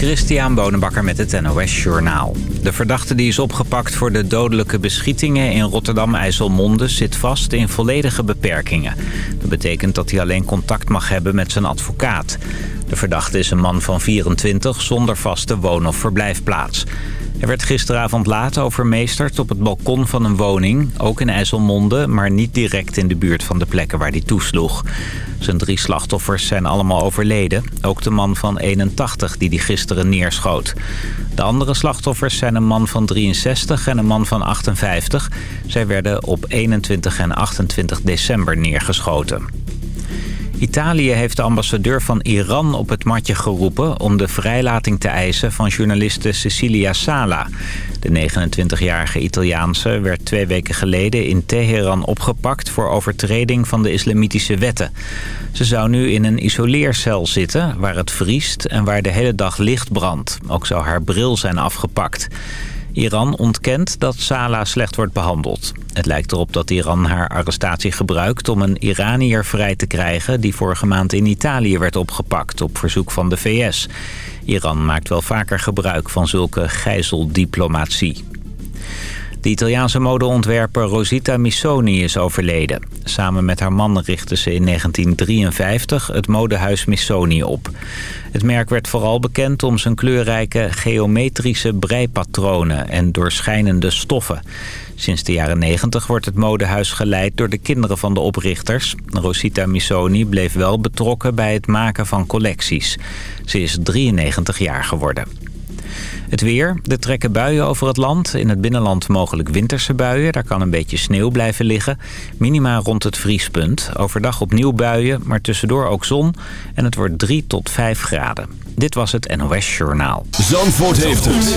Christian Bonenbakker met het NOS Journaal. De verdachte die is opgepakt voor de dodelijke beschietingen in Rotterdam-IJsselmonde zit vast in volledige beperkingen. Dat betekent dat hij alleen contact mag hebben met zijn advocaat. De verdachte is een man van 24 zonder vaste woon- of verblijfplaats. Hij werd gisteravond laat overmeesterd op het balkon van een woning, ook in IJsselmonde, maar niet direct in de buurt van de plekken waar hij toesloeg. Zijn drie slachtoffers zijn allemaal overleden, ook de man van 81 die die gisteren neerschoot. De andere slachtoffers zijn een man van 63 en een man van 58. Zij werden op 21 en 28 december neergeschoten. Italië heeft de ambassadeur van Iran op het matje geroepen... om de vrijlating te eisen van journaliste Cecilia Sala. De 29-jarige Italiaanse werd twee weken geleden in Teheran opgepakt... voor overtreding van de islamitische wetten. Ze zou nu in een isoleercel zitten waar het vriest en waar de hele dag licht brandt. Ook zou haar bril zijn afgepakt. Iran ontkent dat Sala slecht wordt behandeld. Het lijkt erop dat Iran haar arrestatie gebruikt om een Iranier vrij te krijgen... die vorige maand in Italië werd opgepakt op verzoek van de VS. Iran maakt wel vaker gebruik van zulke gijzeldiplomatie. De Italiaanse modeontwerper Rosita Missoni is overleden. Samen met haar man richtte ze in 1953 het modehuis Missoni op. Het merk werd vooral bekend om zijn kleurrijke geometrische breipatronen en doorschijnende stoffen. Sinds de jaren 90 wordt het modehuis geleid door de kinderen van de oprichters. Rosita Missoni bleef wel betrokken bij het maken van collecties. Ze is 93 jaar geworden. Het weer. Er trekken buien over het land. In het binnenland mogelijk winterse buien. Daar kan een beetje sneeuw blijven liggen. Minima rond het vriespunt. Overdag opnieuw buien, maar tussendoor ook zon. En het wordt 3 tot 5 graden. Dit was het NOS Journaal. Zandvoort heeft het.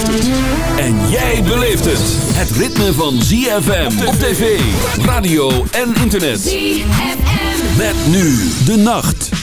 En jij beleeft het. Het ritme van ZFM op tv, radio en internet. ZFM. Met nu de nacht.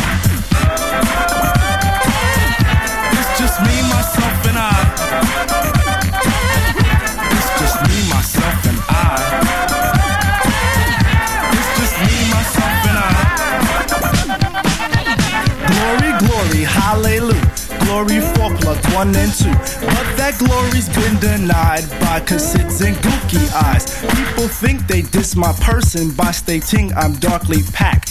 Hallelujah. Glory for plug one and two. But that glory's been denied by cassettes and gookie eyes. People think they diss my person by stating I'm darkly packed.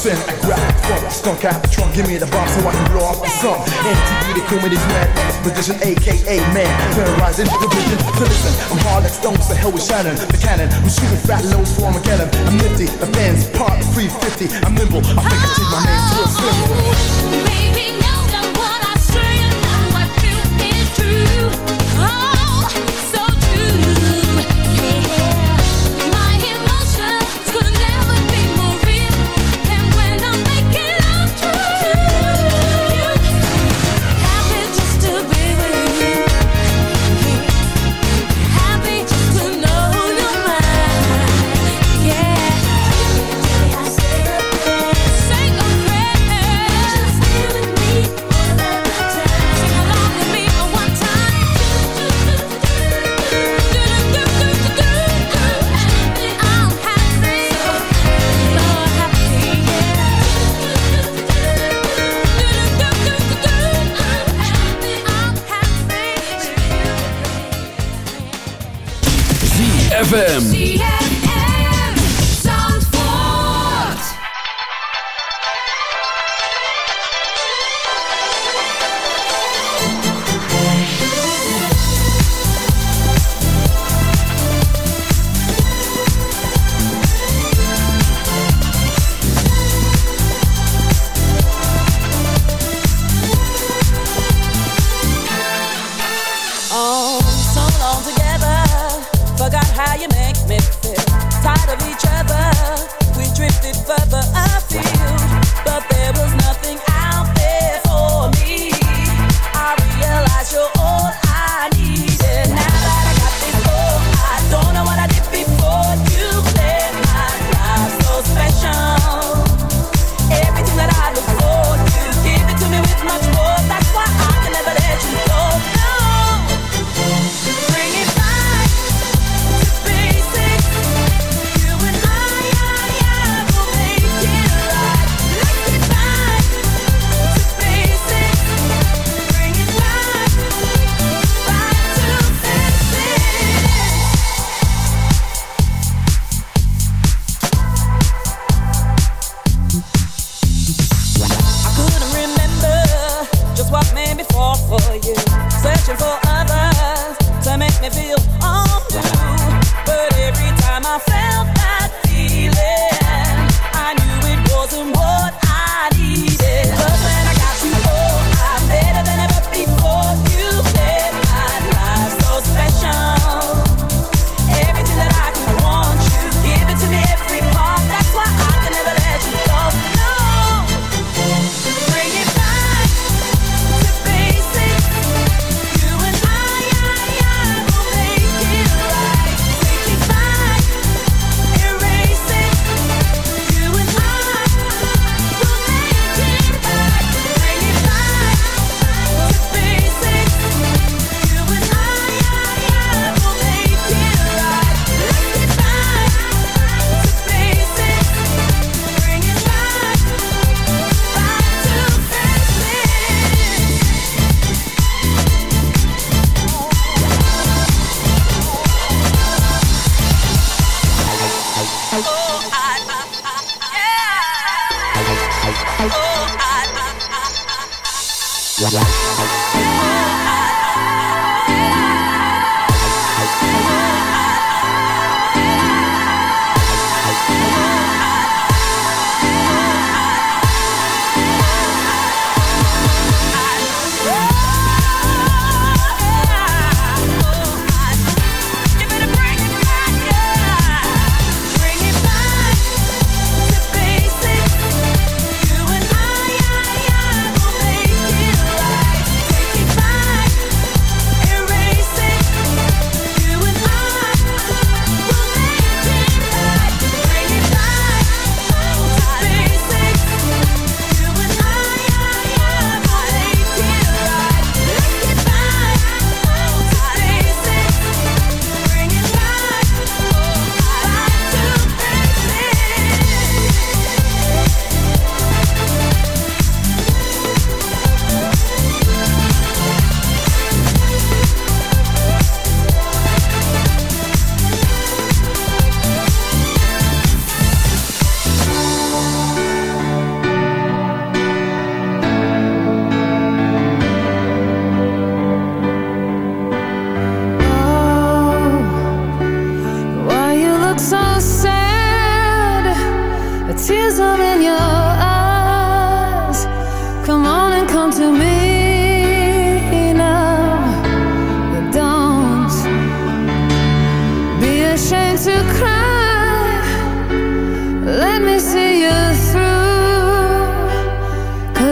sin. I grabbed from skunk out the trunk, give me the bomb so I can blow off my song. MTV, the comedy's mad exposition, aka man, terrorizing the vision. So listen, I'm hard like stones, the hell with Shannon, the cannon. I'm shooting fat loads for Armageddon. I'm nifty, the fans part 350. I'm nimble, I think I take my name to a swim. Baby, there was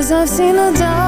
Cause I've seen the dark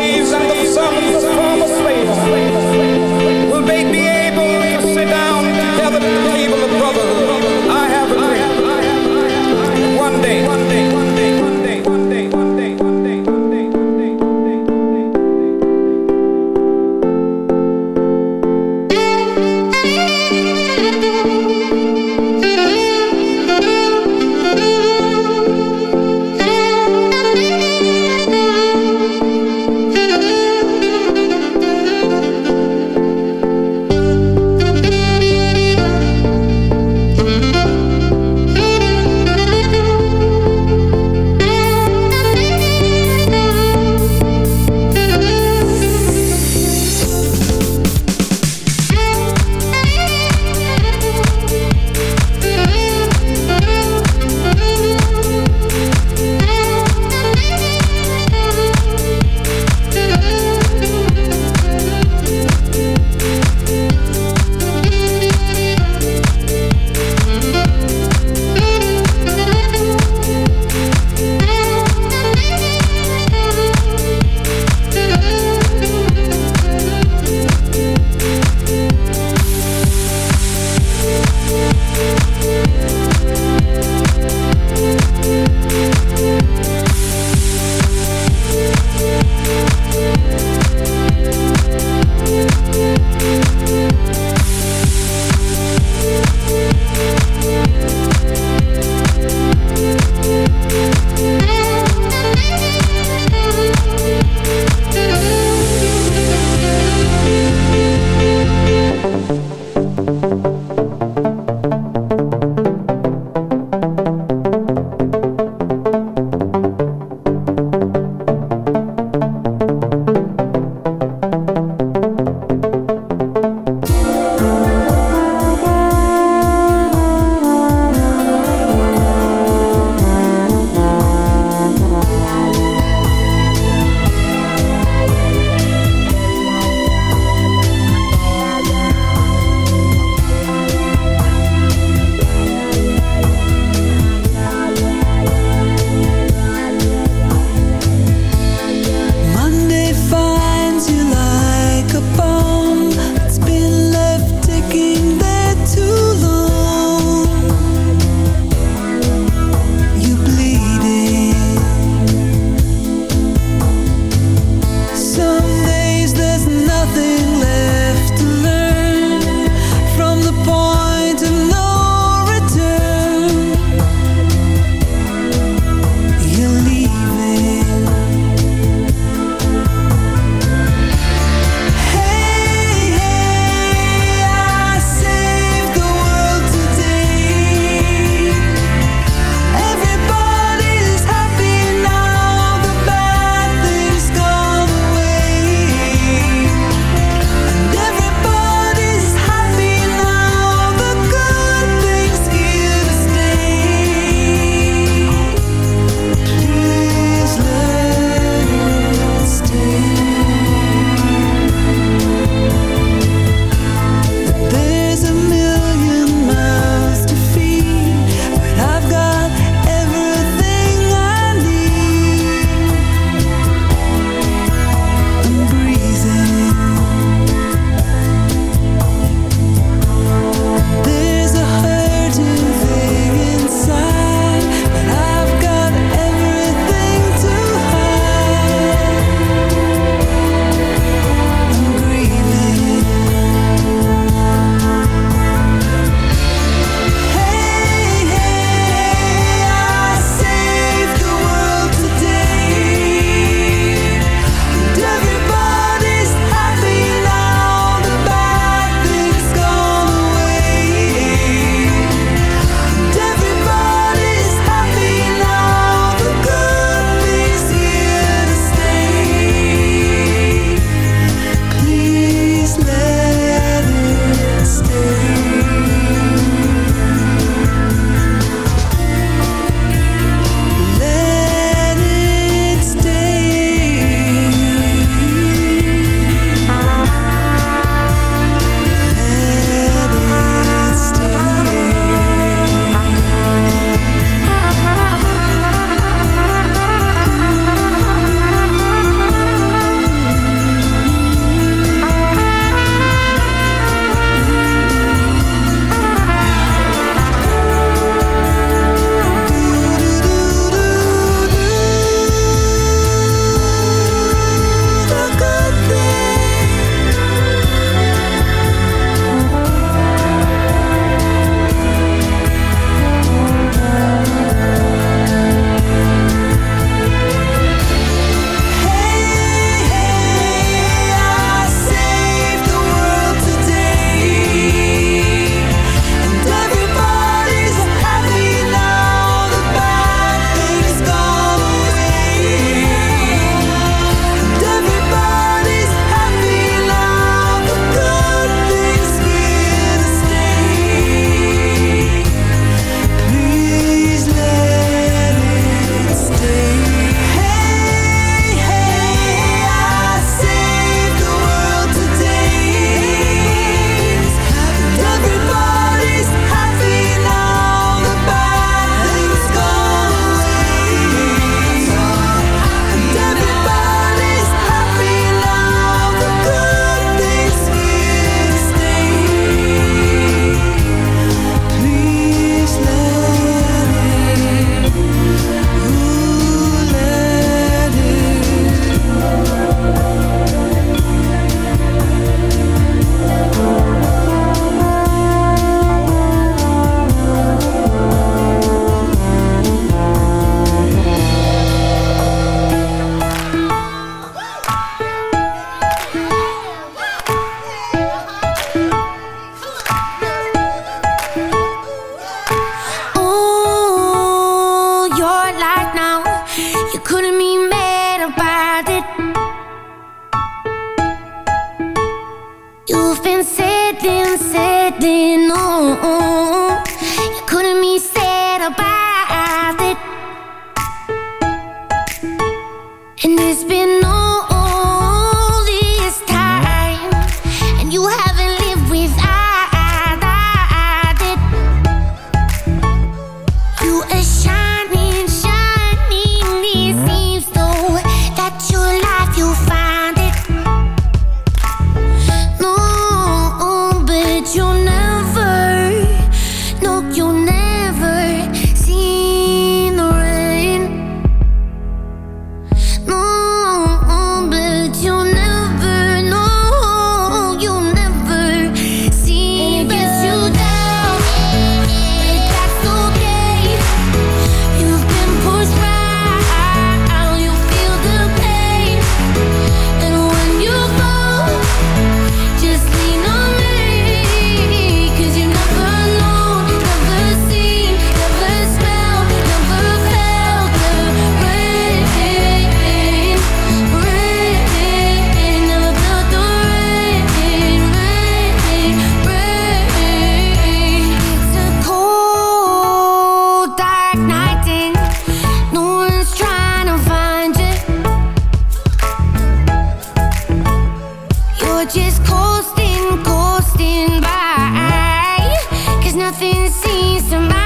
Just coasting, coasting by. Cause nothing seems to matter.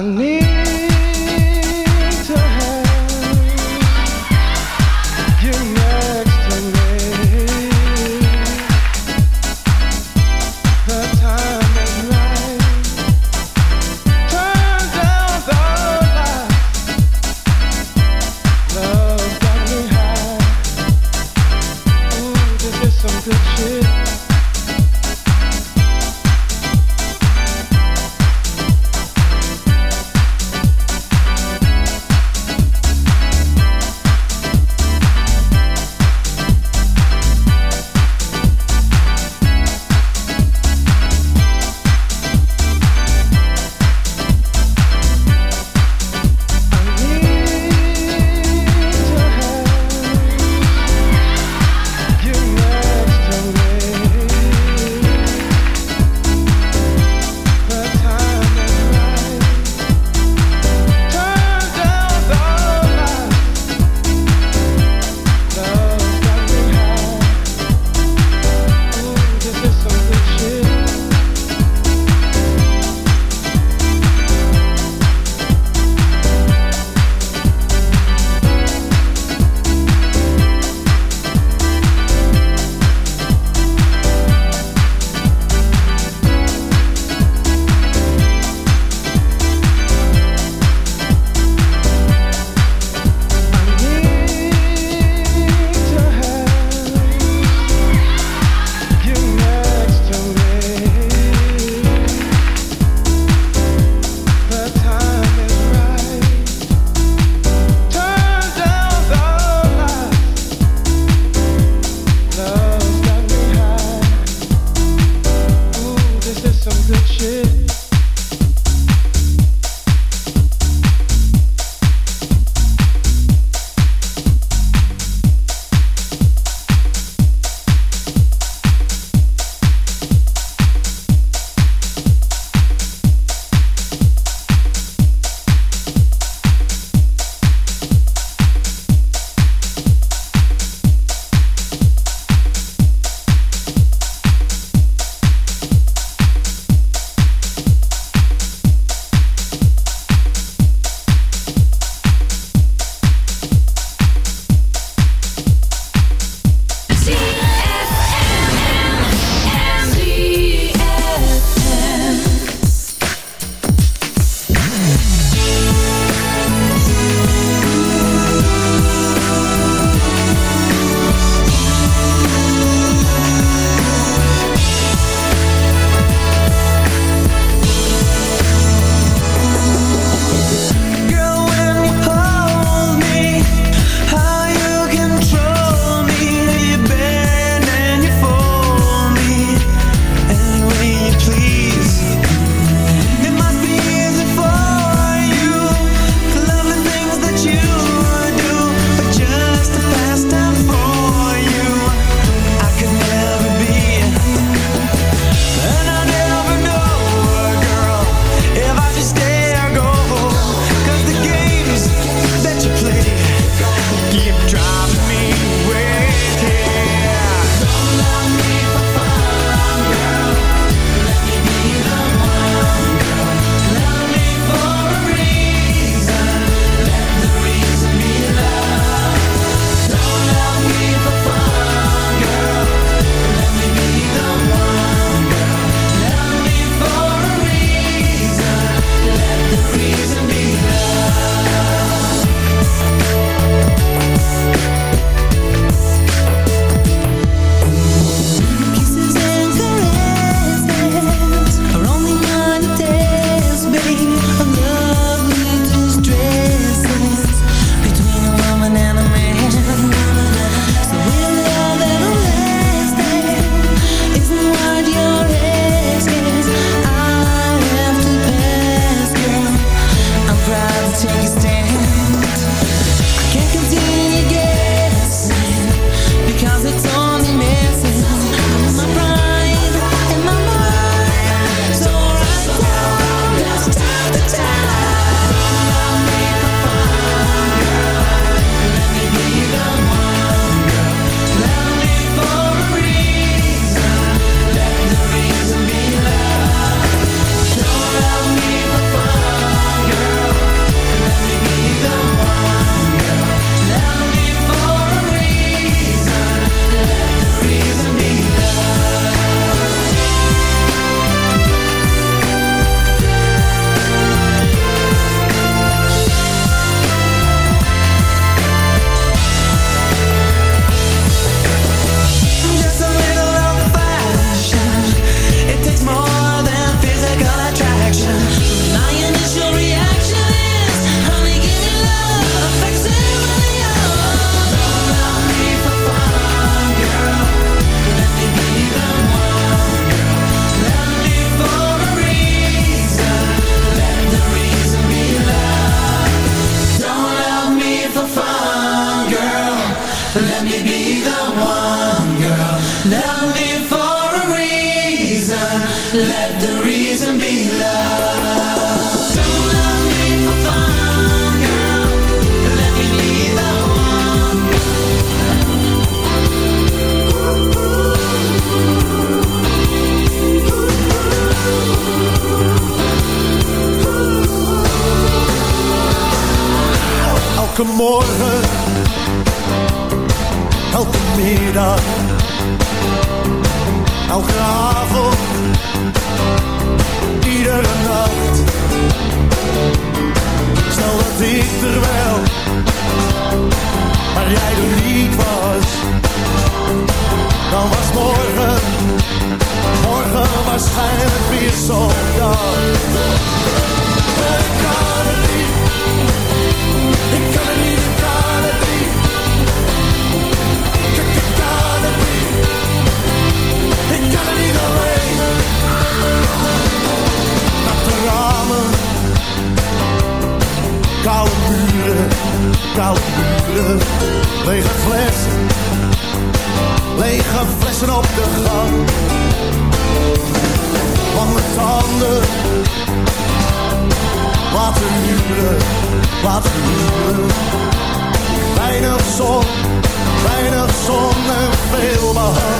sang Wat een huwelijk, wat een huwelijk. Weinig zon, weinig zon en veel behang.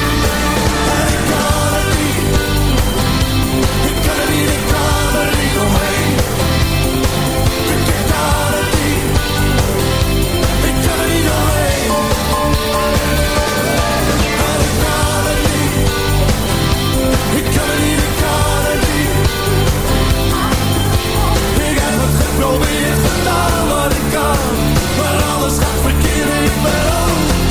gedaan wat ik kan, maar alles gaat verkeerd. Ik ben